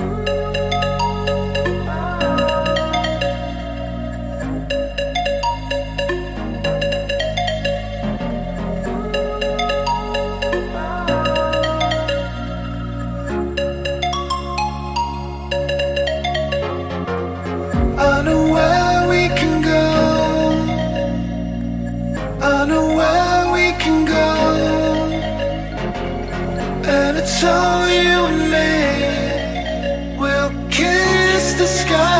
I know where we can go. I know where we can go. And it's all you sky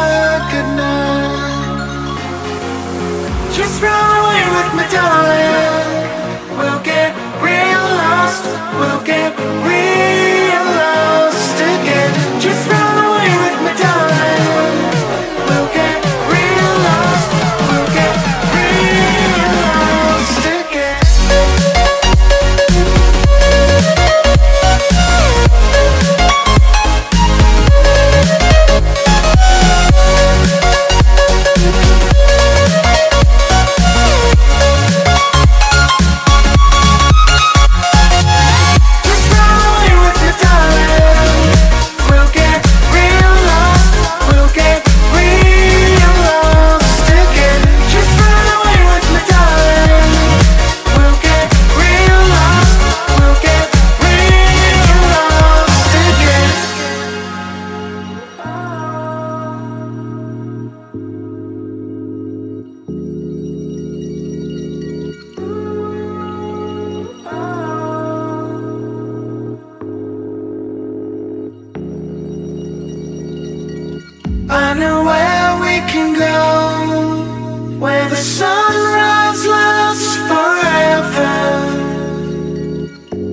I know where we can go, where the sunrise lasts forever,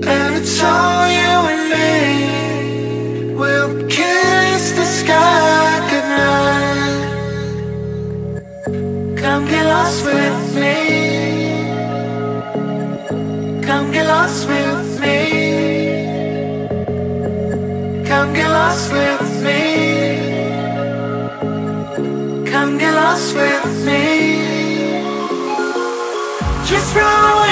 and it's all you and me. We'll kiss the sky goodnight. Come get lost with me. Come get lost with me. Come get lost with Come get lost with me. Just run away.